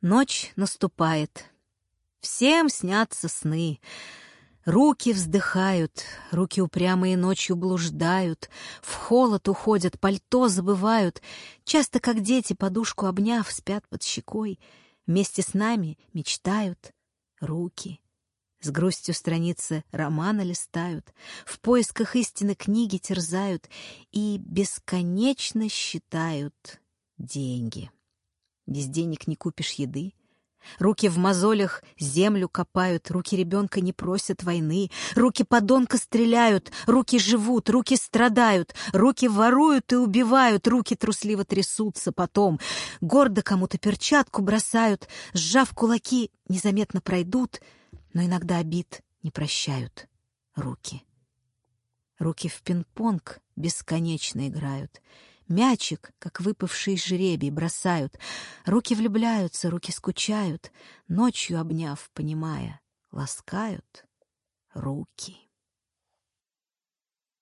Ночь наступает. Всем снятся сны. Руки вздыхают, руки упрямые ночью блуждают, в холод уходят, пальто забывают. Часто, как дети, подушку обняв, спят под щекой. Вместе с нами мечтают руки. С грустью страницы романа листают, в поисках истины книги терзают и бесконечно считают деньги. Без денег не купишь еды, Руки в мозолях землю копают, руки ребенка не просят войны, руки подонка стреляют, руки живут, руки страдают, руки воруют и убивают, руки трусливо трясутся потом, гордо кому-то перчатку бросают, сжав кулаки, незаметно пройдут, но иногда обид не прощают руки. Руки в пинг-понг бесконечно играют — Мячик, как выпавший жребий, бросают. Руки влюбляются, руки скучают. Ночью обняв, понимая, ласкают руки.